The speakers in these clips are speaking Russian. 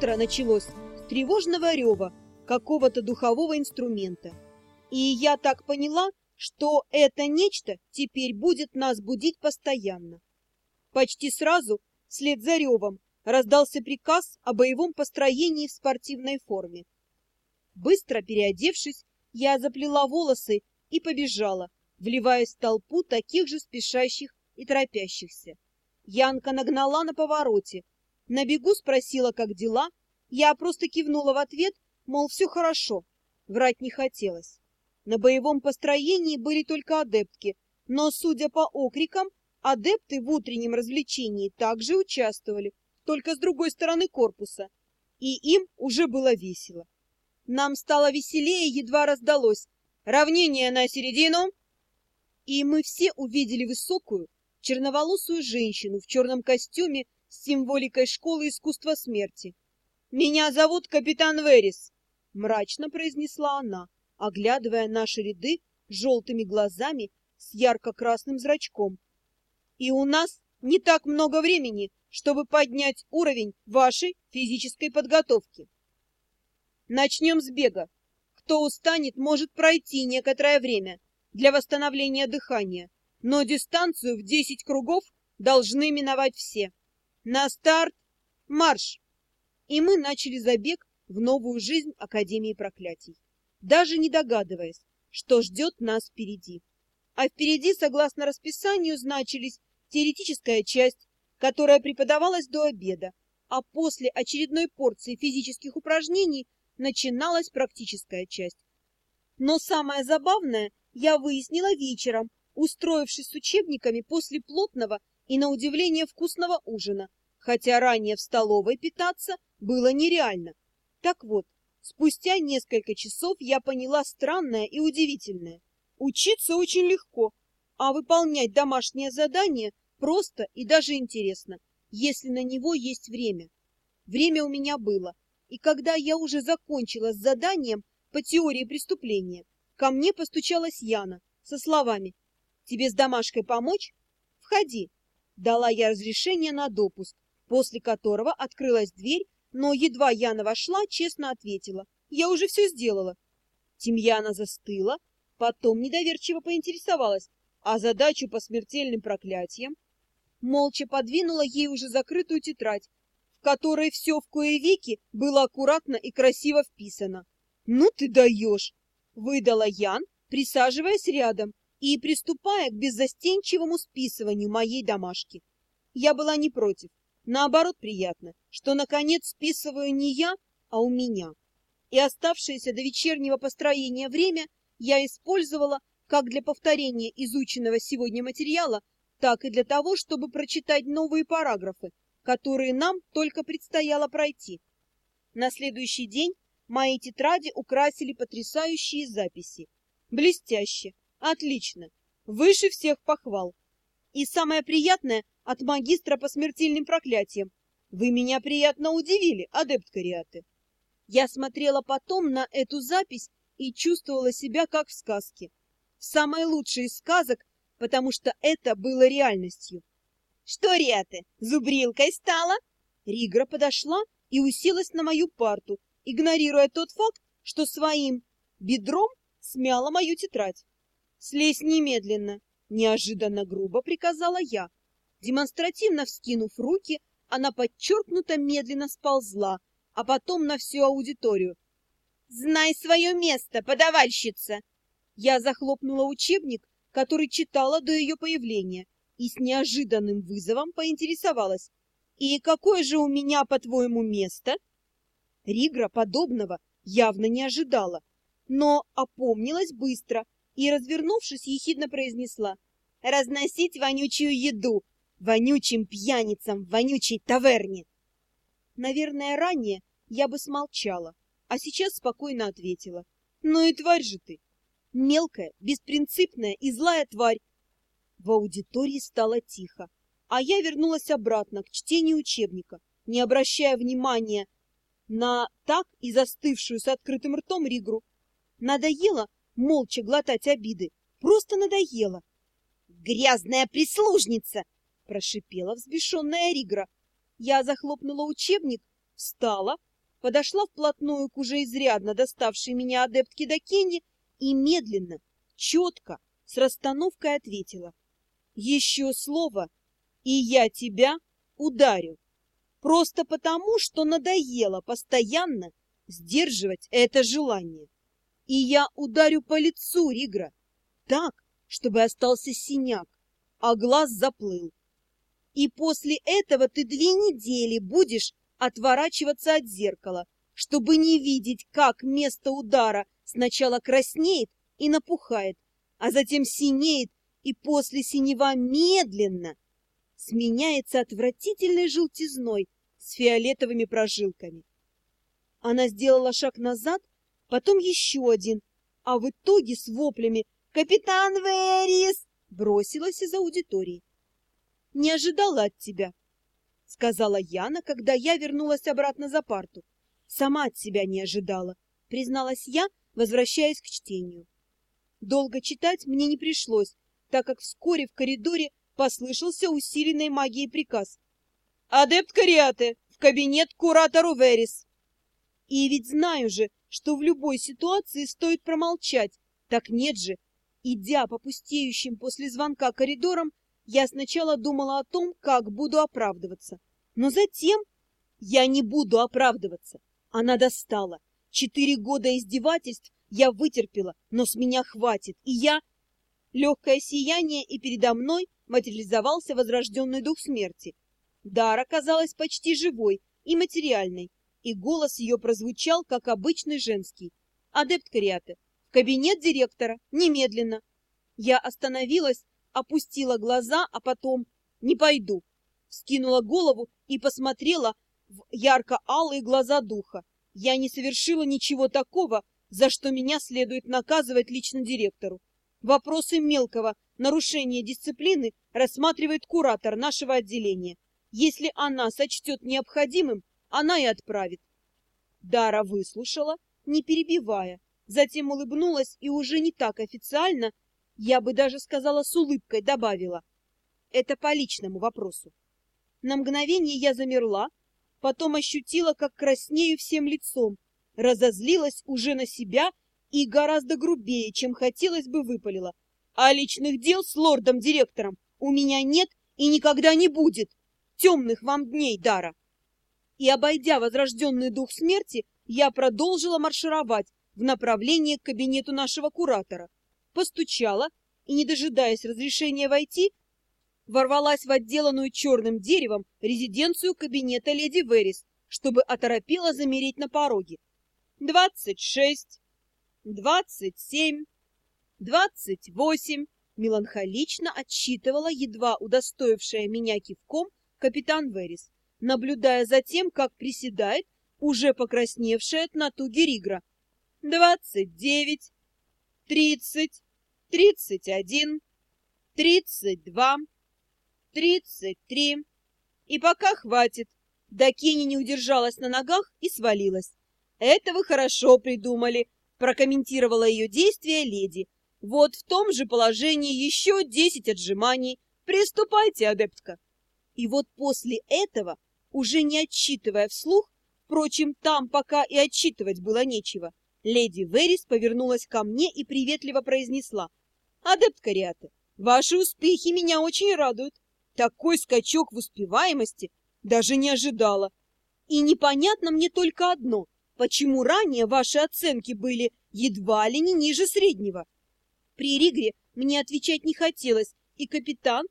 Утро началось с тревожного рева какого-то духового инструмента. И я так поняла, что это нечто теперь будет нас будить постоянно. Почти сразу, вслед за ревом, раздался приказ о боевом построении в спортивной форме. Быстро переодевшись, я заплела волосы и побежала, вливаясь в толпу таких же спешащих и торопящихся. Янка нагнала на повороте. На бегу спросила, как дела. Я просто кивнула в ответ, мол, все хорошо. Врать не хотелось. На боевом построении были только адептки, но, судя по окрикам, адепты в утреннем развлечении также участвовали, только с другой стороны корпуса, и им уже было весело. Нам стало веселее, едва раздалось. Равнение на середину. И мы все увидели высокую, черноволосую женщину в черном костюме с символикой школы искусства смерти. «Меня зовут капитан Верис», — мрачно произнесла она, оглядывая наши ряды желтыми глазами с ярко-красным зрачком. «И у нас не так много времени, чтобы поднять уровень вашей физической подготовки. Начнем с бега. Кто устанет, может пройти некоторое время для восстановления дыхания, но дистанцию в 10 кругов должны миновать все. На старт марш! И мы начали забег в новую жизнь Академии проклятий, даже не догадываясь, что ждет нас впереди. А впереди, согласно расписанию, значились теоретическая часть, которая преподавалась до обеда, а после очередной порции физических упражнений начиналась практическая часть. Но самое забавное я выяснила вечером, устроившись с учебниками после плотного и, на удивление, вкусного ужина, хотя ранее в столовой питаться было нереально. Так вот, спустя несколько часов я поняла странное и удивительное. Учиться очень легко, а выполнять домашнее задание просто и даже интересно, если на него есть время. Время у меня было, и когда я уже закончила с заданием по теории преступления, ко мне постучалась Яна со словами «Тебе с домашкой помочь? Входи». Дала я разрешение на допуск, после которого открылась дверь, но едва Яна вошла, честно ответила «Я уже все сделала». Тимьяна застыла, потом недоверчиво поинтересовалась, а задачу по смертельным проклятиям молча подвинула ей уже закрытую тетрадь, в которой все в кое веки было аккуратно и красиво вписано. «Ну ты даешь!» — выдала Ян, присаживаясь рядом и приступая к беззастенчивому списыванию моей домашки. Я была не против. Наоборот, приятно, что, наконец, списываю не я, а у меня. И оставшееся до вечернего построения время я использовала как для повторения изученного сегодня материала, так и для того, чтобы прочитать новые параграфы, которые нам только предстояло пройти. На следующий день мои тетради украсили потрясающие записи. Блестяще, отлично, выше всех похвал. И самое приятное от магистра по смертельным проклятиям. Вы меня приятно удивили, адепт Кариаты. Я смотрела потом на эту запись и чувствовала себя как в сказке. В самой лучшей из сказок, потому что это было реальностью. Что, Риаты, зубрилкой стала? Ригра подошла и уселась на мою парту, игнорируя тот факт, что своим бедром смяла мою тетрадь. «Слезь немедленно!» — неожиданно грубо приказала я. Демонстративно вскинув руки, она подчеркнуто медленно сползла, а потом на всю аудиторию. «Знай свое место, подавальщица!» Я захлопнула учебник, который читала до ее появления, и с неожиданным вызовом поинтересовалась. «И какое же у меня, по-твоему, место?» Ригра подобного явно не ожидала, но опомнилась быстро и, развернувшись, ехидно произнесла «Разносить вонючую еду вонючим пьяницам в вонючей таверне!» Наверное, ранее я бы смолчала, а сейчас спокойно ответила. «Ну и тварь же ты! Мелкая, беспринципная и злая тварь, в аудитории стало тихо, а я вернулась обратно к чтению учебника, не обращая внимания на так и застывшую с открытым ртом Ригру. Надоело молча глотать обиды, просто надоело. «Грязная прислужница!» — прошипела взбешенная Ригра. Я захлопнула учебник, встала, подошла вплотную к уже изрядно доставшей меня адептке Дакенни и медленно, четко, с расстановкой ответила. «Еще слово, и я тебя ударю. Просто потому, что надоело постоянно сдерживать это желание. И я ударю по лицу Ригра так, чтобы остался синяк, а глаз заплыл. И после этого ты две недели будешь отворачиваться от зеркала, чтобы не видеть, как место удара сначала краснеет и напухает, а затем синеет и после синева медленно сменяется отвратительной желтизной с фиолетовыми прожилками. Она сделала шаг назад, потом еще один, а в итоге с воплями «Капитан Верис!» бросилась из аудитории. «Не ожидала от тебя», — сказала Яна, когда я вернулась обратно за парту. «Сама от себя не ожидала», — призналась я, возвращаясь к чтению. Долго читать мне не пришлось, так как вскоре в коридоре послышался усиленной магией приказ. «Адепт Кариаты, в кабинет куратору Верис!» И ведь знаю же, что в любой ситуации стоит промолчать. Так нет же. Идя по пустеющим после звонка коридорам, я сначала думала о том, как буду оправдываться. Но затем я не буду оправдываться. Она достала. Четыре года издевательств я вытерпела, но с меня хватит. И я... Легкое сияние, и передо мной материализовался возрожденный дух смерти. Дар оказалась почти живой и материальной и голос ее прозвучал, как обычный женский. «Адепт Кариаты, в кабинет директора, немедленно!» Я остановилась, опустила глаза, а потом «Не пойду!» Скинула голову и посмотрела в ярко-алые глаза духа. Я не совершила ничего такого, за что меня следует наказывать лично директору. Вопросы мелкого нарушения дисциплины рассматривает куратор нашего отделения. Если она сочтет необходимым, она и отправит. Дара выслушала, не перебивая, затем улыбнулась и уже не так официально, я бы даже сказала с улыбкой, добавила. Это по личному вопросу. На мгновение я замерла, потом ощутила, как краснею всем лицом, разозлилась уже на себя и гораздо грубее, чем хотелось бы выпалила. А личных дел с лордом-директором у меня нет и никогда не будет. Темных вам дней, Дара! и, обойдя возрожденный дух смерти, я продолжила маршировать в направлении к кабинету нашего куратора. Постучала и, не дожидаясь разрешения войти, ворвалась в отделанную черным деревом резиденцию кабинета леди Верис, чтобы оторопела замереть на пороге. «Двадцать шесть, двадцать семь, двадцать восемь», меланхолично отсчитывала едва удостоившая меня кивком капитан Верис наблюдая за тем, как приседает уже покрасневшая от натуги Ригра. «Двадцать девять, тридцать, тридцать один, тридцать два, тридцать три. И пока хватит». Дакини не удержалась на ногах и свалилась. «Это вы хорошо придумали», — прокомментировала ее действия леди. «Вот в том же положении еще десять отжиманий. Приступайте, адептка». И вот после этого уже не отчитывая вслух, впрочем, там пока и отчитывать было нечего, леди Верис повернулась ко мне и приветливо произнесла. «Адепт Кариаты, ваши успехи меня очень радуют. Такой скачок в успеваемости даже не ожидала. И непонятно мне только одно, почему ранее ваши оценки были едва ли не ниже среднего. При Ригре мне отвечать не хотелось, и капитан,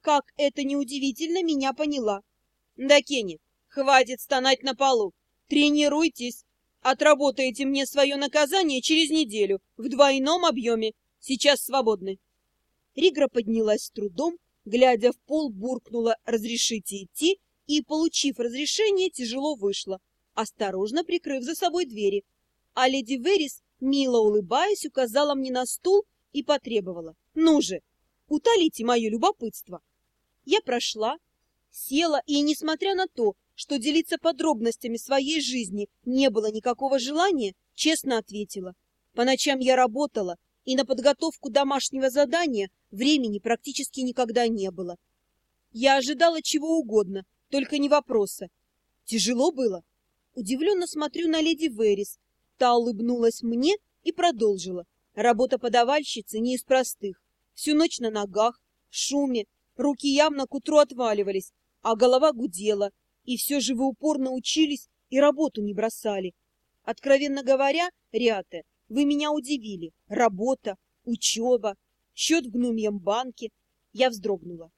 как это неудивительно, меня поняла. Да, Кенни, хватит стонать на полу. Тренируйтесь. Отработаете мне свое наказание через неделю в двойном объеме. Сейчас свободны. Ригра поднялась с трудом, глядя в пол, буркнула «разрешите идти» и, получив разрешение, тяжело вышла, осторожно прикрыв за собой двери. А леди Верис, мило улыбаясь, указала мне на стул и потребовала «Ну же, утолите мое любопытство». Я прошла, Села и, несмотря на то, что делиться подробностями своей жизни не было никакого желания, честно ответила. По ночам я работала, и на подготовку домашнего задания времени практически никогда не было. Я ожидала чего угодно, только не вопроса. Тяжело было? Удивленно смотрю на леди Верис. Та улыбнулась мне и продолжила. Работа подавальщицы не из простых. Всю ночь на ногах, в шуме, руки явно к утру отваливались, а голова гудела. И все же вы упорно учились и работу не бросали. Откровенно говоря, Риате, вы меня удивили. Работа, учеба, счет в гномьем банке. Я вздрогнула.